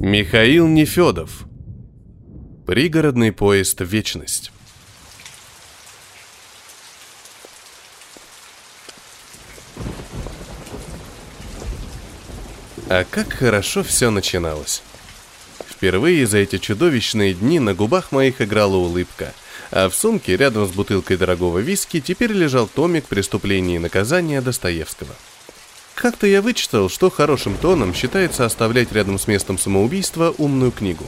Михаил Нефедов. Пригородный поезд «Вечность». А как хорошо все начиналось. Впервые за эти чудовищные дни на губах моих играла улыбка, а в сумке рядом с бутылкой дорогого виски теперь лежал томик «Преступление и наказание» Достоевского. Как-то я вычитал, что хорошим тоном считается оставлять рядом с местом самоубийства умную книгу.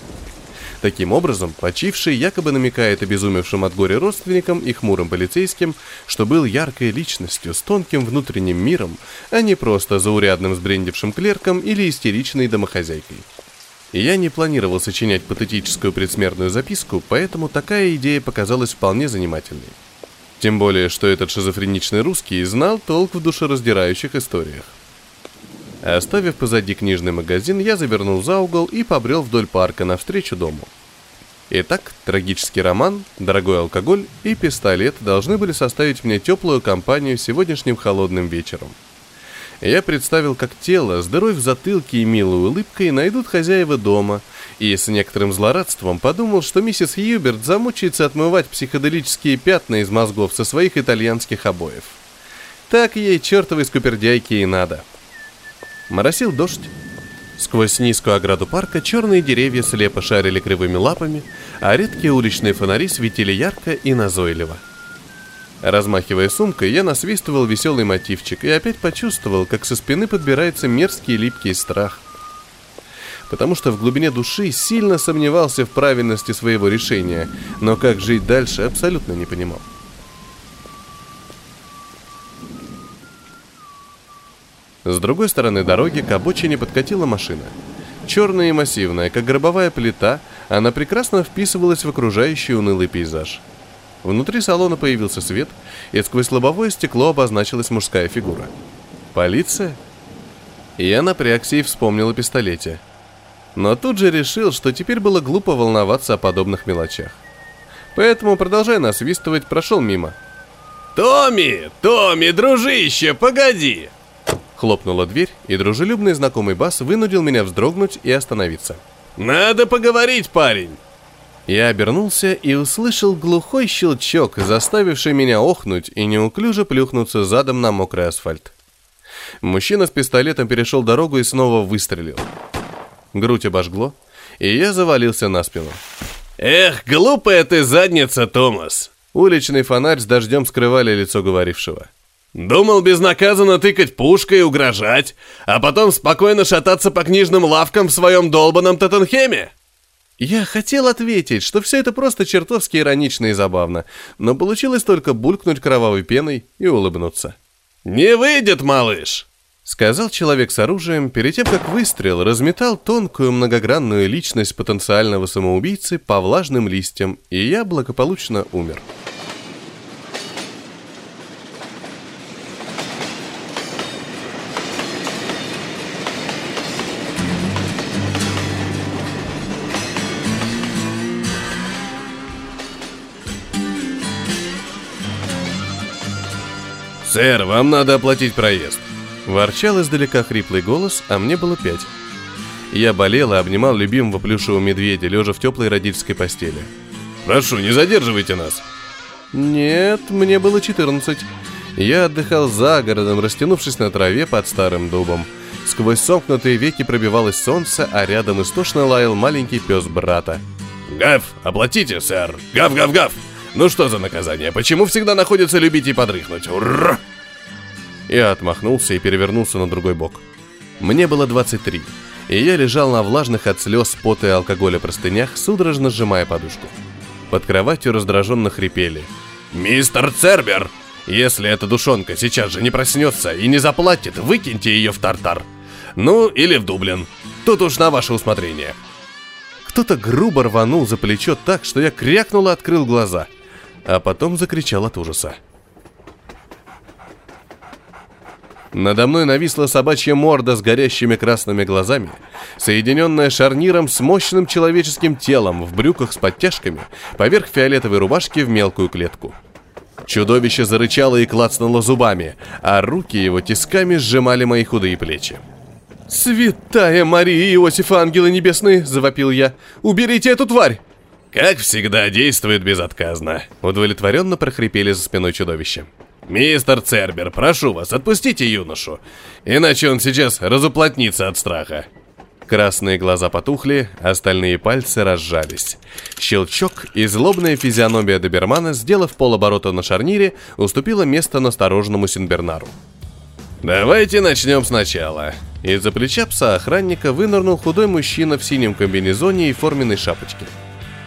Таким образом, почивший якобы намекает обезумевшим от горя родственникам и хмурым полицейским, что был яркой личностью с тонким внутренним миром, а не просто заурядным сбрендившим клерком или истеричной домохозяйкой. Я не планировал сочинять патетическую предсмертную записку, поэтому такая идея показалась вполне занимательной. Тем более, что этот шизофреничный русский знал толк в душераздирающих историях. Оставив позади книжный магазин, я завернул за угол и побрел вдоль парка навстречу дому. Итак, трагический роман, дорогой алкоголь и пистолет должны были составить мне теплую компанию сегодняшним холодным вечером. Я представил, как тело дырой в затылке и милой улыбкой найдут хозяева дома, и с некоторым злорадством подумал, что миссис Хьюберт замучается отмывать психоделические пятна из мозгов со своих итальянских обоев. Так ей чертовой скупердяйки и надо. Моросил дождь. Сквозь низкую ограду парка черные деревья слепо шарили кривыми лапами, а редкие уличные фонари светили ярко и назойливо. Размахивая сумкой, я насвистывал веселый мотивчик и опять почувствовал, как со спины подбирается мерзкий липкий страх. Потому что в глубине души сильно сомневался в правильности своего решения, но как жить дальше абсолютно не понимал. С другой стороны дороги к обочине подкатила машина. Черная и массивная, как гробовая плита, она прекрасно вписывалась в окружающий унылый пейзаж. Внутри салона появился свет, и сквозь лобовое стекло обозначилась мужская фигура. «Полиция?» Я напрягся и вспомнил о пистолете. Но тут же решил, что теперь было глупо волноваться о подобных мелочах. Поэтому, продолжая насвистывать, прошел мимо. «Томми! Томми, дружище, погоди!» Хлопнула дверь, и дружелюбный знакомый бас вынудил меня вздрогнуть и остановиться. «Надо поговорить, парень!» Я обернулся и услышал глухой щелчок, заставивший меня охнуть и неуклюже плюхнуться задом на мокрый асфальт. Мужчина с пистолетом перешел дорогу и снова выстрелил. Грудь обожгло, и я завалился на спину. «Эх, глупая ты задница, Томас!» Уличный фонарь с дождем скрывали лицо говорившего. Думал безнаказанно тыкать пушкой и угрожать, а потом спокойно шататься по книжным лавкам в своем долбанном Тоттенхеме? Я хотел ответить, что все это просто чертовски иронично и забавно, но получилось только булькнуть кровавой пеной и улыбнуться. «Не выйдет, малыш!» Сказал человек с оружием, перед тем, как выстрел разметал тонкую многогранную личность потенциального самоубийцы по влажным листьям, и я благополучно умер. «Сэр, вам надо оплатить проезд». Ворчал издалека хриплый голос, а мне было пять. Я болел и обнимал любимого плюшевого медведя, лежа в теплой родительской постели. «Прошу, не задерживайте нас». «Нет, мне было 14. Я отдыхал за городом, растянувшись на траве под старым дубом. Сквозь сомкнутые веки пробивалось солнце, а рядом истошно лаял маленький пес брата. «Гав, оплатите, сэр! Гав-гав-гав!» Ну что за наказание? Почему всегда находится любить и подрыхнуть? Ура! Я отмахнулся и перевернулся на другой бок. Мне было 23, и я лежал на влажных от слез, пота и алкоголя простынях, судорожно сжимая подушку. Под кроватью раздраженно хрипели. «Мистер Цербер! Если эта душонка сейчас же не проснется и не заплатит, выкиньте ее в Тартар. Ну, или в Дублин. Тут уж на ваше усмотрение». Кто-то грубо рванул за плечо так, что я крякнул и открыл глаза – а потом закричал от ужаса. Надо мной нависла собачья морда с горящими красными глазами, соединенная шарниром с мощным человеческим телом в брюках с подтяжками, поверх фиолетовой рубашки в мелкую клетку. Чудовище зарычало и клацнуло зубами, а руки его тисками сжимали мои худые плечи. «Святая Мария и Иосиф, ангелы небесные!» – завопил я. «Уберите эту тварь!» «Как всегда, действует безотказно», — удовлетворенно прохрипели за спиной чудовища. «Мистер Цербер, прошу вас, отпустите юношу, иначе он сейчас разуплотнится от страха». Красные глаза потухли, остальные пальцы разжались. Щелчок, и злобная физиономия добермана, сделав полоборота на шарнире, уступила место настороженному Синбернару. «Давайте начнем сначала». Из-за плеча пса охранника вынырнул худой мужчина в синем комбинезоне и форменной шапочке.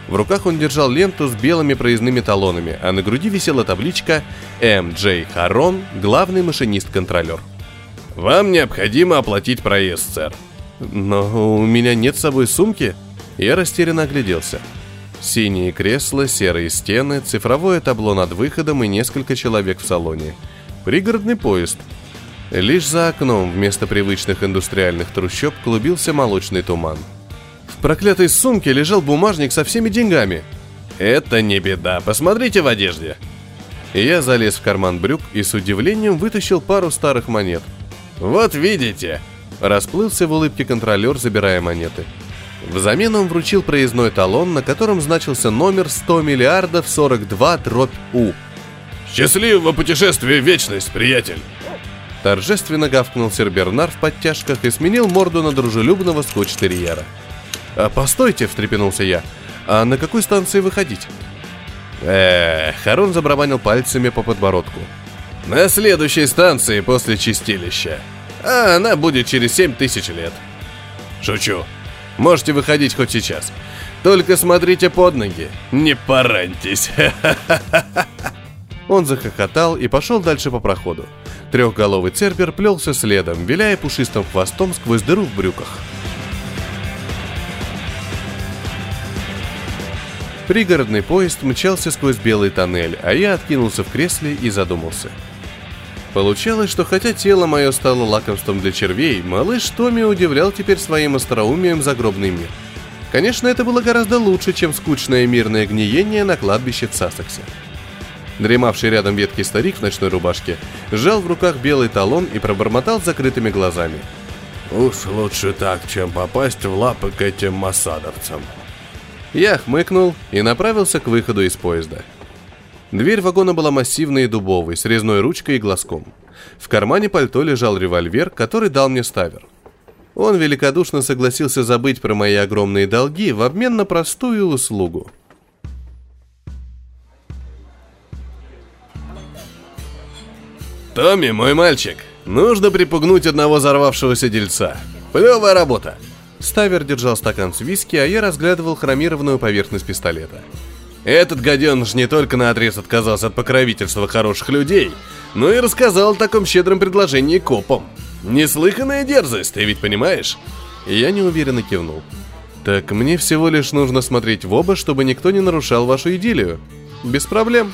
В руках он держал ленту с белыми проездными талонами, а на груди висела табличка «М. Джей Харон, главный машинист-контролер». «Вам необходимо оплатить проезд, сэр». «Но у меня нет с собой сумки». Я растерянно огляделся. Синие кресла, серые стены, цифровое табло над выходом и несколько человек в салоне. Пригородный поезд. Лишь за окном вместо привычных индустриальных трущоб клубился молочный туман – проклятой сумке лежал бумажник со всеми деньгами. Это не беда, посмотрите в одежде. я залез в карман брюк и с удивлением вытащил пару старых монет. Вот видите, расплылся в улыбке контролер, забирая монеты. Взамен он вручил проездной талон, на котором значился номер 100 миллиардов 42 дробь У. «Счастливого путешествия в вечность, приятель!» Торжественно гавкнул сэр Бернар в подтяжках и сменил морду на дружелюбного скотч-терьера. А, «Постойте», — встрепенулся я. «А на какой станции выходить?» Эх, Харун забарабанил пальцами по подбородку. «На следующей станции после чистилища. А она будет через семь тысяч лет». «Шучу. Можете выходить хоть сейчас. Только смотрите под ноги, не пораньтесь». Он захохотал и пошел дальше по проходу. Трехголовый цербер плелся следом, виляя пушистым хвостом сквозь дыру в брюках. Пригородный поезд мчался сквозь белый тоннель, а я откинулся в кресле и задумался. Получалось, что хотя тело мое стало лакомством для червей, малыш Томми удивлял теперь своим остроумием загробный мир. Конечно, это было гораздо лучше, чем скучное мирное гниение на кладбище в Сассексе. Дремавший рядом веткий старик в ночной рубашке сжал в руках белый талон и пробормотал закрытыми глазами. «Уж лучше так, чем попасть в лапы к этим массадовцам», я хмыкнул и направился к выходу из поезда. Дверь вагона была массивной и дубовой, с резной ручкой и глазком. В кармане пальто лежал револьвер, который дал мне ставер. Он великодушно согласился забыть про мои огромные долги в обмен на простую услугу. «Томми, мой мальчик, нужно припугнуть одного взорвавшегося дельца. Плевая работа!» Ставер держал стакан с виски, а я разглядывал хромированную поверхность пистолета. Этот гаденыш не только на отрез отказался от покровительства хороших людей, но и рассказал о таком щедром предложении копам. Неслыханная дерзость, ты ведь понимаешь? Я неуверенно кивнул. Так мне всего лишь нужно смотреть в оба, чтобы никто не нарушал вашу идиллию. Без проблем.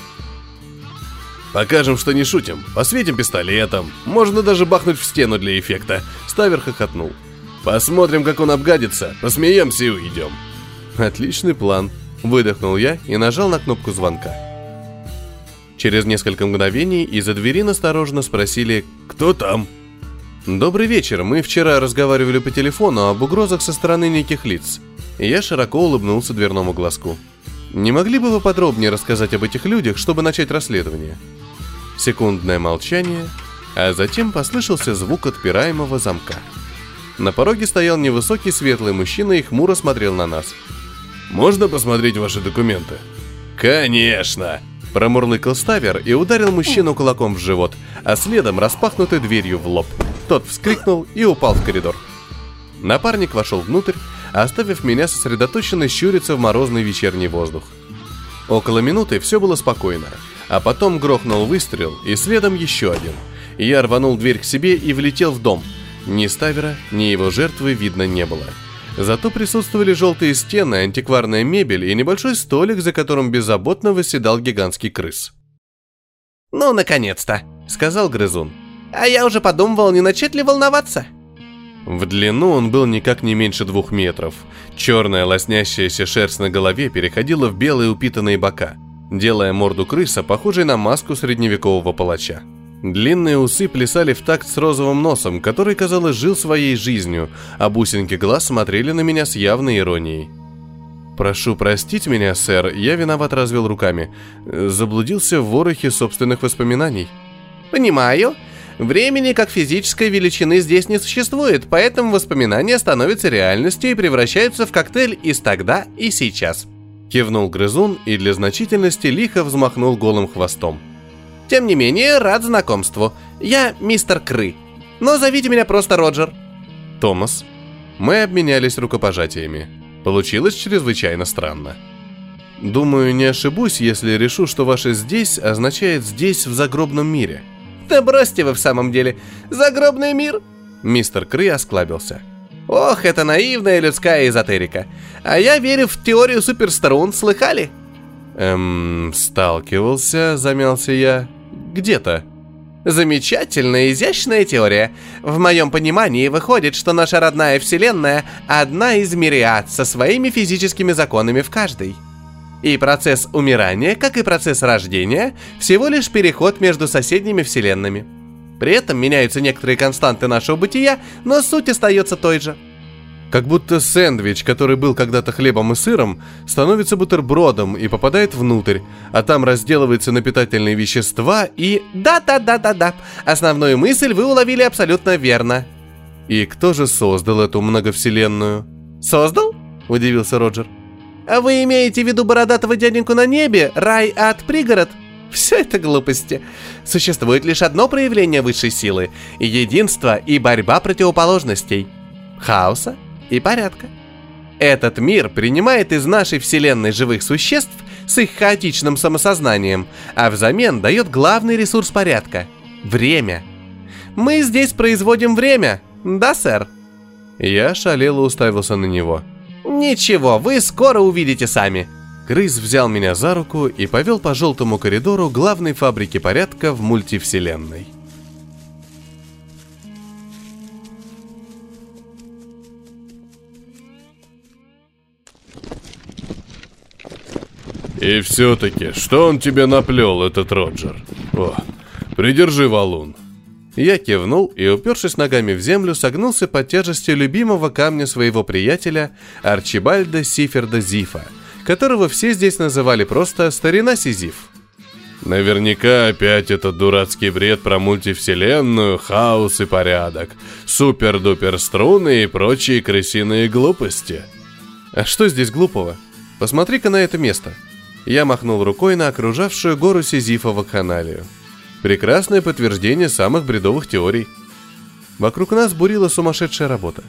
Покажем, что не шутим. Посветим пистолетом. Можно даже бахнуть в стену для эффекта. Ставер хохотнул. Посмотрим, как он обгадится, посмеемся и уйдем. Отличный план. Выдохнул я и нажал на кнопку звонка. Через несколько мгновений из-за двери настороженно спросили «Кто там?». «Добрый вечер. Мы вчера разговаривали по телефону об угрозах со стороны неких лиц». Я широко улыбнулся дверному глазку. «Не могли бы вы подробнее рассказать об этих людях, чтобы начать расследование?» Секундное молчание, а затем послышался звук отпираемого замка. На пороге стоял невысокий светлый мужчина и хмуро смотрел на нас. «Можно посмотреть ваши документы?» «Конечно!» Промурлыкал ставер и ударил мужчину кулаком в живот, а следом распахнутой дверью в лоб. Тот вскрикнул и упал в коридор. Напарник вошел внутрь, оставив меня сосредоточенно щуриться в морозный вечерний воздух. Около минуты все было спокойно, а потом грохнул выстрел и следом еще один. Я рванул дверь к себе и влетел в дом – ни Ставера, ни его жертвы видно не было. Зато присутствовали желтые стены, антикварная мебель и небольшой столик, за которым беззаботно восседал гигантский крыс. «Ну, наконец-то!» — сказал грызун. «А я уже подумывал, не начать ли волноваться?» В длину он был никак не меньше двух метров. Черная лоснящаяся шерсть на голове переходила в белые упитанные бока, делая морду крыса похожей на маску средневекового палача. Длинные усы плясали в такт с розовым носом, который, казалось, жил своей жизнью, а бусинки глаз смотрели на меня с явной иронией. «Прошу простить меня, сэр, я виноват развел руками. Заблудился в ворохе собственных воспоминаний». «Понимаю. Времени как физической величины здесь не существует, поэтому воспоминания становятся реальностью и превращаются в коктейль из тогда и сейчас». Кивнул грызун и для значительности лихо взмахнул голым хвостом. Тем не менее, рад знакомству. Я мистер Кры. Но зовите меня просто Роджер. Томас. Мы обменялись рукопожатиями. Получилось чрезвычайно странно. Думаю, не ошибусь, если решу, что ваше «здесь» означает «здесь, в загробном мире». Да бросьте вы в самом деле. Загробный мир? Мистер Кры осклабился. Ох, это наивная людская эзотерика. А я верю в теорию суперструн, слыхали? Эм, сталкивался, замялся я. Где-то. Замечательная, изящная теория. В моем понимании выходит, что наша родная Вселенная – одна из мириад со своими физическими законами в каждой. И процесс умирания, как и процесс рождения, всего лишь переход между соседними вселенными. При этом меняются некоторые константы нашего бытия, но суть остается той же – как будто сэндвич, который был когда-то хлебом и сыром, становится бутербродом и попадает внутрь, а там разделывается на питательные вещества и... Да-да-да-да-да, основную мысль вы уловили абсолютно верно. И кто же создал эту многовселенную? Создал? Удивился Роджер. А вы имеете в виду бородатого дяденьку на небе, рай, ад, пригород? Все это глупости. Существует лишь одно проявление высшей силы – единство и борьба противоположностей. Хаоса и порядка. Этот мир принимает из нашей Вселенной живых существ с их хаотичным самосознанием, а взамен дает главный ресурс порядка – время. Мы здесь производим время, да, сэр? Я шалело уставился на него. Ничего, вы скоро увидите сами. Крыс взял меня за руку и повел по желтому коридору главной фабрики порядка в мультивселенной. И все-таки, что он тебе наплел, этот Роджер? О, придержи валун. Я кивнул и, упершись ногами в землю, согнулся под тяжестью любимого камня своего приятеля Арчибальда Сиферда Зифа, которого все здесь называли просто «старина Сизиф». Наверняка опять этот дурацкий бред про мультивселенную, хаос и порядок, супер-дупер струны и прочие крысиные глупости. А что здесь глупого? Посмотри-ка на это место – я махнул рукой на окружавшую гору Сизифа вакханалию. Прекрасное подтверждение самых бредовых теорий. Вокруг нас бурила сумасшедшая работа.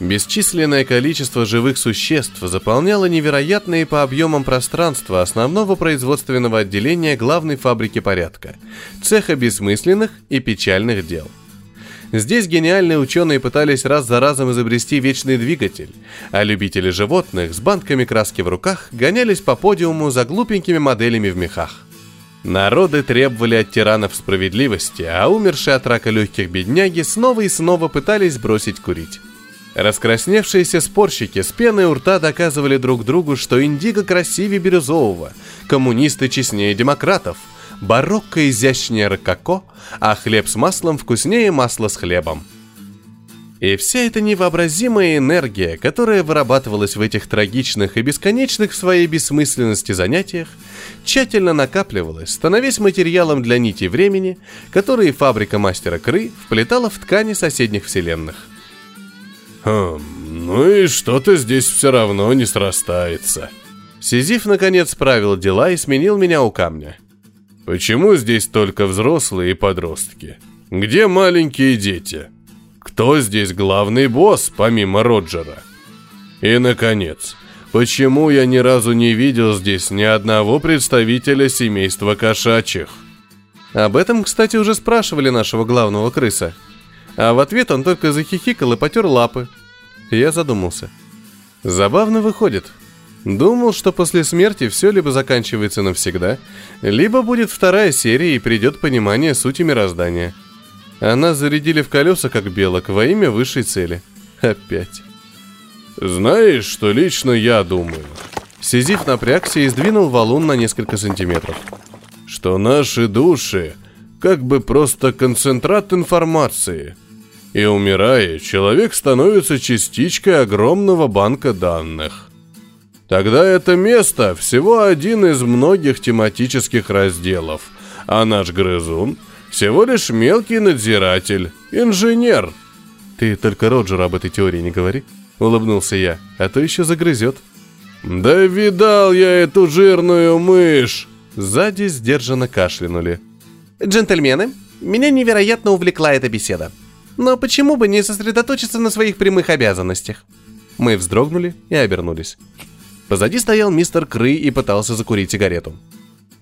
Бесчисленное количество живых существ заполняло невероятные по объемам пространства основного производственного отделения главной фабрики порядка, цеха бессмысленных и печальных дел – Здесь гениальные ученые пытались раз за разом изобрести вечный двигатель, а любители животных с банками краски в руках гонялись по подиуму за глупенькими моделями в мехах. Народы требовали от тиранов справедливости, а умершие от рака легких бедняги снова и снова пытались бросить курить. Раскрасневшиеся спорщики с пеной у рта доказывали друг другу, что индиго красивее бирюзового, коммунисты честнее демократов – барокко изящнее рококо, а хлеб с маслом вкуснее масла с хлебом. И вся эта невообразимая энергия, которая вырабатывалась в этих трагичных и бесконечных в своей бессмысленности занятиях, тщательно накапливалась, становясь материалом для нити времени, которые фабрика мастера Кры вплетала в ткани соседних вселенных. Хм, ну и что-то здесь все равно не срастается. Сизиф наконец справил дела и сменил меня у камня. Почему здесь только взрослые и подростки? Где маленькие дети? Кто здесь главный босс, помимо Роджера? И, наконец, почему я ни разу не видел здесь ни одного представителя семейства кошачьих? Об этом, кстати, уже спрашивали нашего главного крыса. А в ответ он только захихикал и потер лапы. Я задумался. Забавно выходит. Думал, что после смерти все либо заканчивается навсегда, либо будет вторая серия и придет понимание сути мироздания. А нас зарядили в колеса, как белок, во имя высшей цели. Опять. Знаешь, что лично я думаю? Сизиф напрягся и сдвинул валун на несколько сантиметров. Что наши души как бы просто концентрат информации. И умирая, человек становится частичкой огромного банка данных. Тогда это место всего один из многих тематических разделов, а наш грызун всего лишь мелкий надзиратель, инженер. Ты только Роджеру об этой теории не говори, улыбнулся я, а то еще загрызет. Да видал я эту жирную мышь. Сзади сдержанно кашлянули. Джентльмены, меня невероятно увлекла эта беседа. Но почему бы не сосредоточиться на своих прямых обязанностях? Мы вздрогнули и обернулись. Позади стоял мистер Кры и пытался закурить сигарету.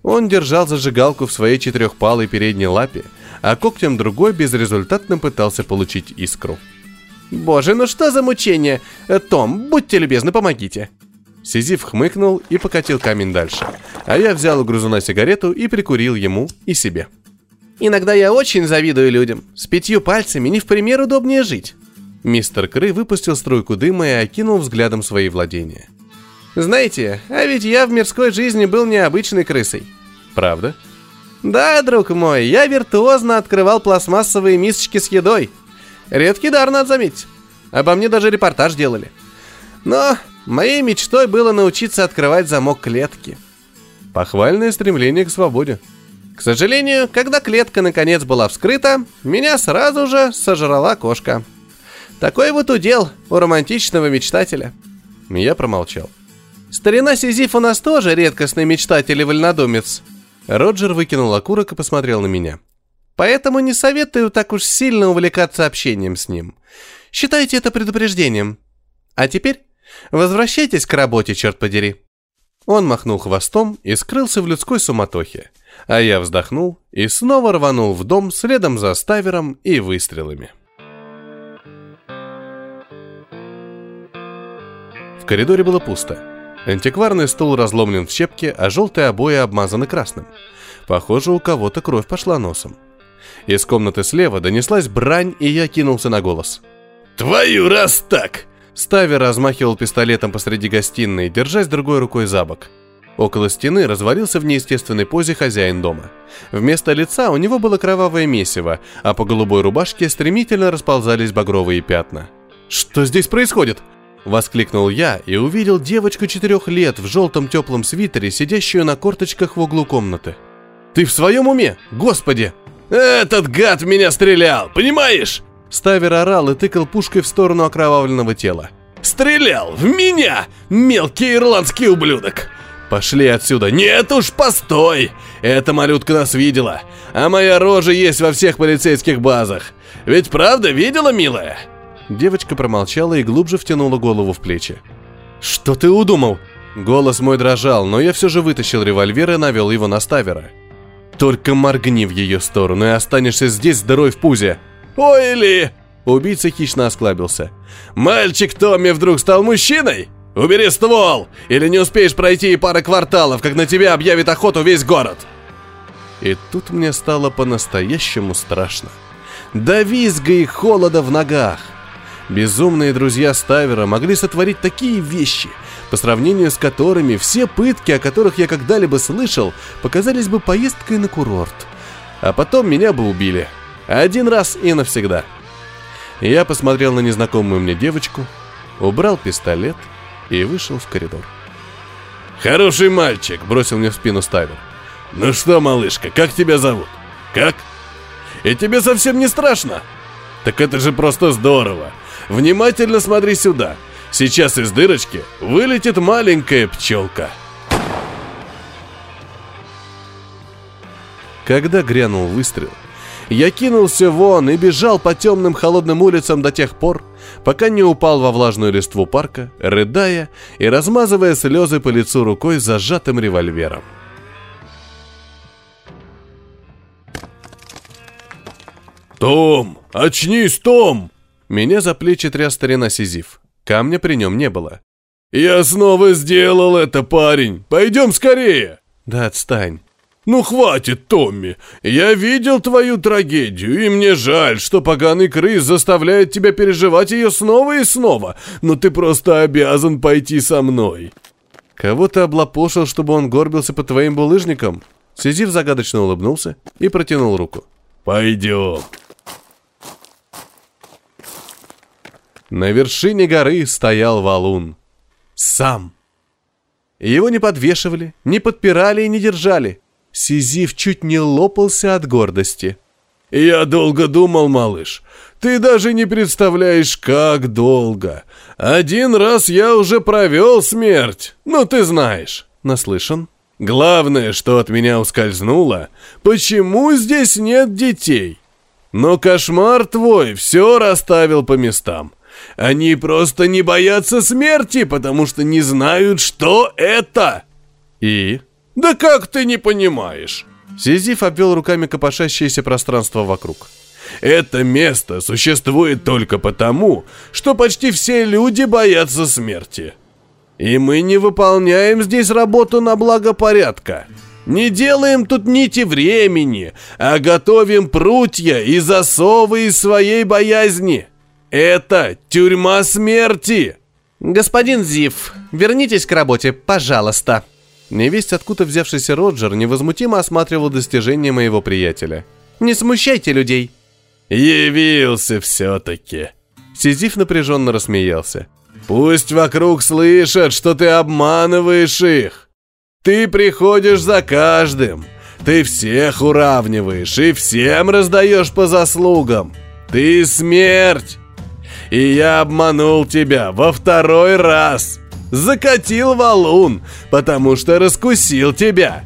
Он держал зажигалку в своей четырехпалой передней лапе, а когтем другой безрезультатно пытался получить искру. «Боже, ну что за мучение? Э, Том, будьте любезны, помогите!» Сизиф хмыкнул и покатил камень дальше, а я взял у грузуна сигарету и прикурил ему и себе. «Иногда я очень завидую людям. С пятью пальцами не в пример удобнее жить». Мистер Кры выпустил струйку дыма и окинул взглядом свои владения. «Знаете, а ведь я в мирской жизни был необычной крысой. Правда? Да, друг мой, я виртуозно открывал пластмассовые мисочки с едой. Редкий дар, надо заметить. Обо мне даже репортаж делали. Но моей мечтой было научиться открывать замок клетки. Похвальное стремление к свободе. К сожалению, когда клетка наконец была вскрыта, меня сразу же сожрала кошка. Такой вот удел у романтичного мечтателя. Я промолчал. Старина Сизиф у нас тоже редкостный мечтатель и вольнодумец. Роджер выкинул окурок и посмотрел на меня. Поэтому не советую так уж сильно увлекаться общением с ним. Считайте это предупреждением. А теперь возвращайтесь к работе, черт подери. Он махнул хвостом и скрылся в людской суматохе, а я вздохнул и снова рванул в дом следом за Ставером и выстрелами. В коридоре было пусто. Антикварный стул разломлен в щепки, а желтые обои обмазаны красным. Похоже, у кого-то кровь пошла носом. Из комнаты слева донеслась брань, и я кинулся на голос. «Твою раз так!» Ставер размахивал пистолетом посреди гостиной, держась другой рукой за бок. Около стены развалился в неестественной позе хозяин дома. Вместо лица у него было кровавое месиво, а по голубой рубашке стремительно расползались багровые пятна. «Что здесь происходит?» Воскликнул я и увидел девочку четырех лет в желтом теплом свитере, сидящую на корточках в углу комнаты. «Ты в своем уме? Господи!» «Этот гад в меня стрелял, понимаешь?» Ставер орал и тыкал пушкой в сторону окровавленного тела. «Стрелял! В меня! Мелкий ирландский ублюдок!» «Пошли отсюда! Нет уж, постой! Эта малютка нас видела, а моя рожа есть во всех полицейских базах. Ведь правда видела, милая?» Девочка промолчала и глубже втянула голову в плечи. «Что ты удумал?» Голос мой дрожал, но я все же вытащил револьвер и навел его на Ставера. «Только моргни в ее сторону и останешься здесь здоровой в пузе!» «Ой ли!» Убийца хищно осклабился. «Мальчик Томми вдруг стал мужчиной? Убери ствол, или не успеешь пройти и пары кварталов, как на тебя объявит охоту весь город!» И тут мне стало по-настоящему страшно. До визга и холода в ногах. Безумные друзья Ставера могли сотворить такие вещи, по сравнению с которыми все пытки, о которых я когда-либо слышал, показались бы поездкой на курорт. А потом меня бы убили. Один раз и навсегда. Я посмотрел на незнакомую мне девочку, убрал пистолет и вышел в коридор. «Хороший мальчик», — бросил мне в спину Ставер. «Ну что, малышка, как тебя зовут? Как? И тебе совсем не страшно? Так это же просто здорово. Внимательно смотри сюда. Сейчас из дырочки вылетит маленькая пчелка. Когда грянул выстрел, я кинулся вон и бежал по темным холодным улицам до тех пор, пока не упал во влажную листву парка, рыдая и размазывая слезы по лицу рукой зажатым револьвером. «Том! Очнись, Том!» Меня за плечи тряс старина Сизиф. Камня при нем не было. «Я снова сделал это, парень! Пойдем скорее!» «Да отстань!» «Ну хватит, Томми! Я видел твою трагедию, и мне жаль, что поганый крыс заставляет тебя переживать ее снова и снова, но ты просто обязан пойти со мной!» «Кого ты облапошил, чтобы он горбился под твоим булыжником?» Сизиф загадочно улыбнулся и протянул руку. «Пойдем». На вершине горы стоял валун. Сам. Его не подвешивали, не подпирали и не держали. Сизиф чуть не лопался от гордости. «Я долго думал, малыш. Ты даже не представляешь, как долго. Один раз я уже провел смерть. Ну, ты знаешь». Наслышан. Главное, что от меня ускользнуло, почему здесь нет детей? Но кошмар твой все расставил по местам. Они просто не боятся смерти, потому что не знают, что это. И? Да как ты не понимаешь? Сизиф обвел руками копошащееся пространство вокруг. Это место существует только потому, что почти все люди боятся смерти. И мы не выполняем здесь работу на благо порядка. Не делаем тут нити времени, а готовим прутья и засовы из своей боязни. Это тюрьма смерти. Господин Зив, вернитесь к работе, пожалуйста. Невесть, откуда взявшийся Роджер, невозмутимо осматривал достижения моего приятеля. Не смущайте людей. Явился все-таки. Сизиф напряженно рассмеялся. Пусть вокруг слышат, что ты обманываешь их. Ты приходишь за каждым. Ты всех уравниваешь и всем раздаешь по заслугам. Ты смерть. И я обманул тебя во второй раз. Закатил валун, потому что раскусил тебя.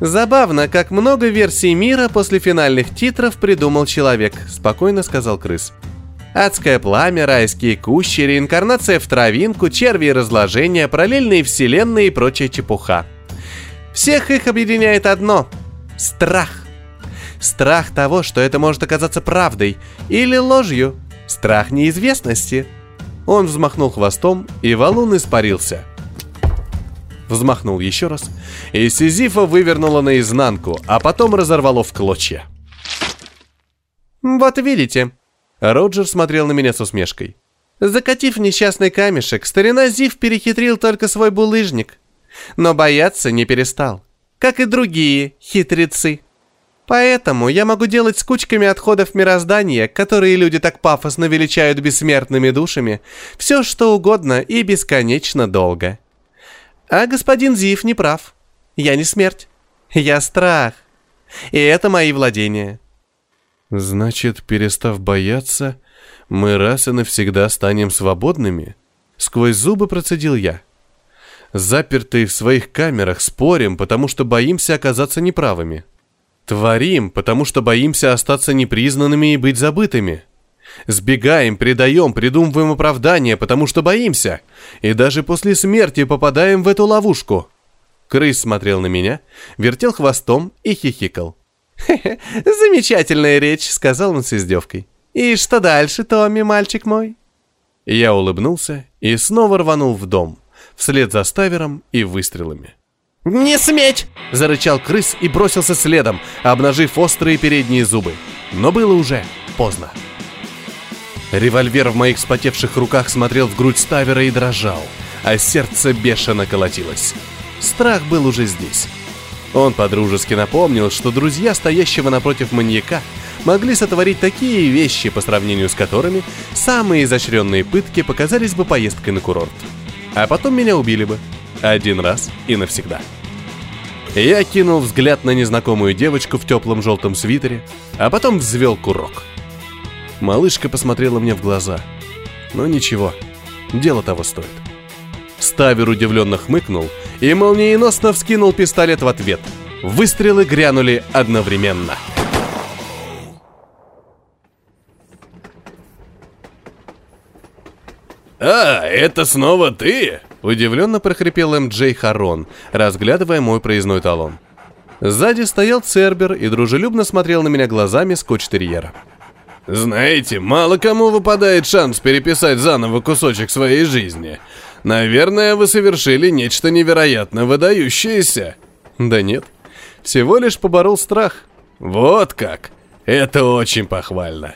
Забавно, как много версий мира после финальных титров придумал человек, спокойно сказал крыс. Адское пламя, райские кущи, реинкарнация в травинку, черви и разложения, параллельные вселенные и прочая чепуха. Всех их объединяет одно – страх. Страх того, что это может оказаться правдой или ложью. Страх неизвестности. Он взмахнул хвостом, и валун испарился. Взмахнул еще раз, и Сизифа вывернула наизнанку, а потом разорвало в клочья. «Вот видите», Роджер смотрел на меня с усмешкой. Закатив несчастный камешек, старина Зив перехитрил только свой булыжник. Но бояться не перестал. Как и другие хитрецы. Поэтому я могу делать с кучками отходов мироздания, которые люди так пафосно величают бессмертными душами, все что угодно и бесконечно долго. А господин Зив не прав. Я не смерть. Я страх. И это мои владения. Значит, перестав бояться, мы раз и навсегда станем свободными? Сквозь зубы процедил я. Запертые в своих камерах спорим, потому что боимся оказаться неправыми. Творим, потому что боимся остаться непризнанными и быть забытыми. Сбегаем, предаем, придумываем оправдания, потому что боимся. И даже после смерти попадаем в эту ловушку. Крыс смотрел на меня, вертел хвостом и хихикал. «Хе-хе, замечательная речь», — сказал он с издевкой. «И что дальше, Томми, мальчик мой?» Я улыбнулся и снова рванул в дом, вслед за Ставером и выстрелами. «Не сметь!» — зарычал крыс и бросился следом, обнажив острые передние зубы. Но было уже поздно. Револьвер в моих вспотевших руках смотрел в грудь Ставера и дрожал, а сердце бешено колотилось. Страх был уже здесь. Он подружески напомнил, что друзья стоящего напротив маньяка могли сотворить такие вещи, по сравнению с которыми самые изощренные пытки показались бы поездкой на курорт. А потом меня убили бы. Один раз и навсегда. Я кинул взгляд на незнакомую девочку в теплом желтом свитере, а потом взвел курок. Малышка посмотрела мне в глаза. Но ничего, дело того стоит. Ставер удивленно хмыкнул и молниеносно вскинул пистолет в ответ. Выстрелы грянули одновременно. «А, это снова ты?» Удивленно прохрипел МД Харон, разглядывая мой проездной талон. Сзади стоял Цербер и дружелюбно смотрел на меня глазами скотч-терьера. «Знаете, мало кому выпадает шанс переписать заново кусочек своей жизни. Наверное, вы совершили нечто невероятно выдающееся». «Да нет, всего лишь поборол страх». «Вот как! Это очень похвально.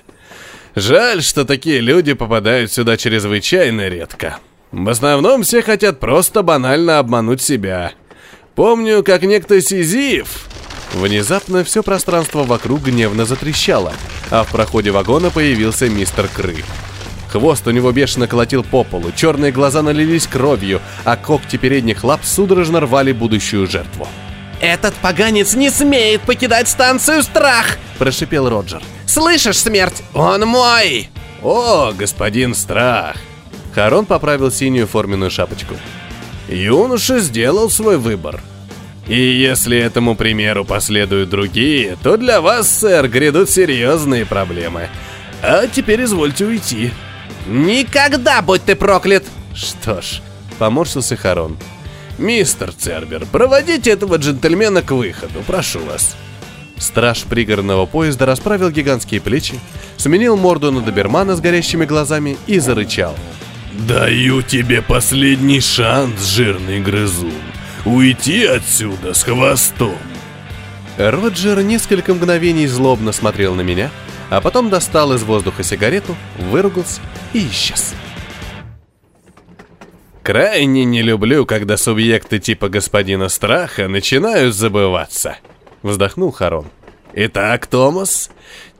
Жаль, что такие люди попадают сюда чрезвычайно редко. В основном все хотят просто банально обмануть себя. Помню, как некто Сизиф Внезапно все пространство вокруг гневно затрещало, а в проходе вагона появился мистер Кры. Хвост у него бешено колотил по полу, черные глаза налились кровью, а когти передних лап судорожно рвали будущую жертву. «Этот поганец не смеет покидать станцию Страх!» – прошипел Роджер. «Слышишь, смерть? Он мой!» «О, господин Страх!» Харон поправил синюю форменную шапочку. «Юноша сделал свой выбор. И если этому примеру последуют другие, то для вас, сэр, грядут серьезные проблемы. А теперь извольте уйти». «Никогда будь ты проклят!» «Что ж», — поморщился Харон. «Мистер Цербер, проводите этого джентльмена к выходу, прошу вас». Страж пригородного поезда расправил гигантские плечи, сменил морду на добермана с горящими глазами и зарычал. «Даю тебе последний шанс, жирный грызун. Уйти отсюда с хвостом!» Роджер несколько мгновений злобно смотрел на меня, а потом достал из воздуха сигарету, выругался и исчез. Крайне не люблю, когда субъекты типа господина Страха начинают забываться. Вздохнул Харон. Итак, Томас,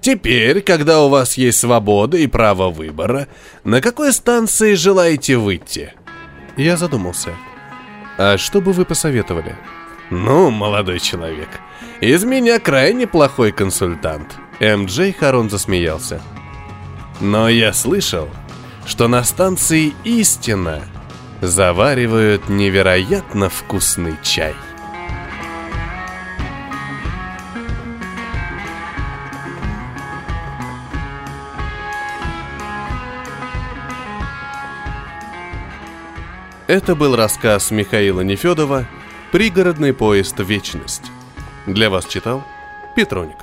теперь, когда у вас есть свобода и право выбора, на какой станции желаете выйти? Я задумался. А что бы вы посоветовали? Ну, молодой человек, из меня крайне плохой консультант. МД Харон засмеялся. Но я слышал, что на станции «Истина» заваривают невероятно вкусный чай. Это был рассказ Михаила Нефедова «Пригородный поезд «Вечность». Для вас читал Петроник.